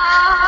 Oh.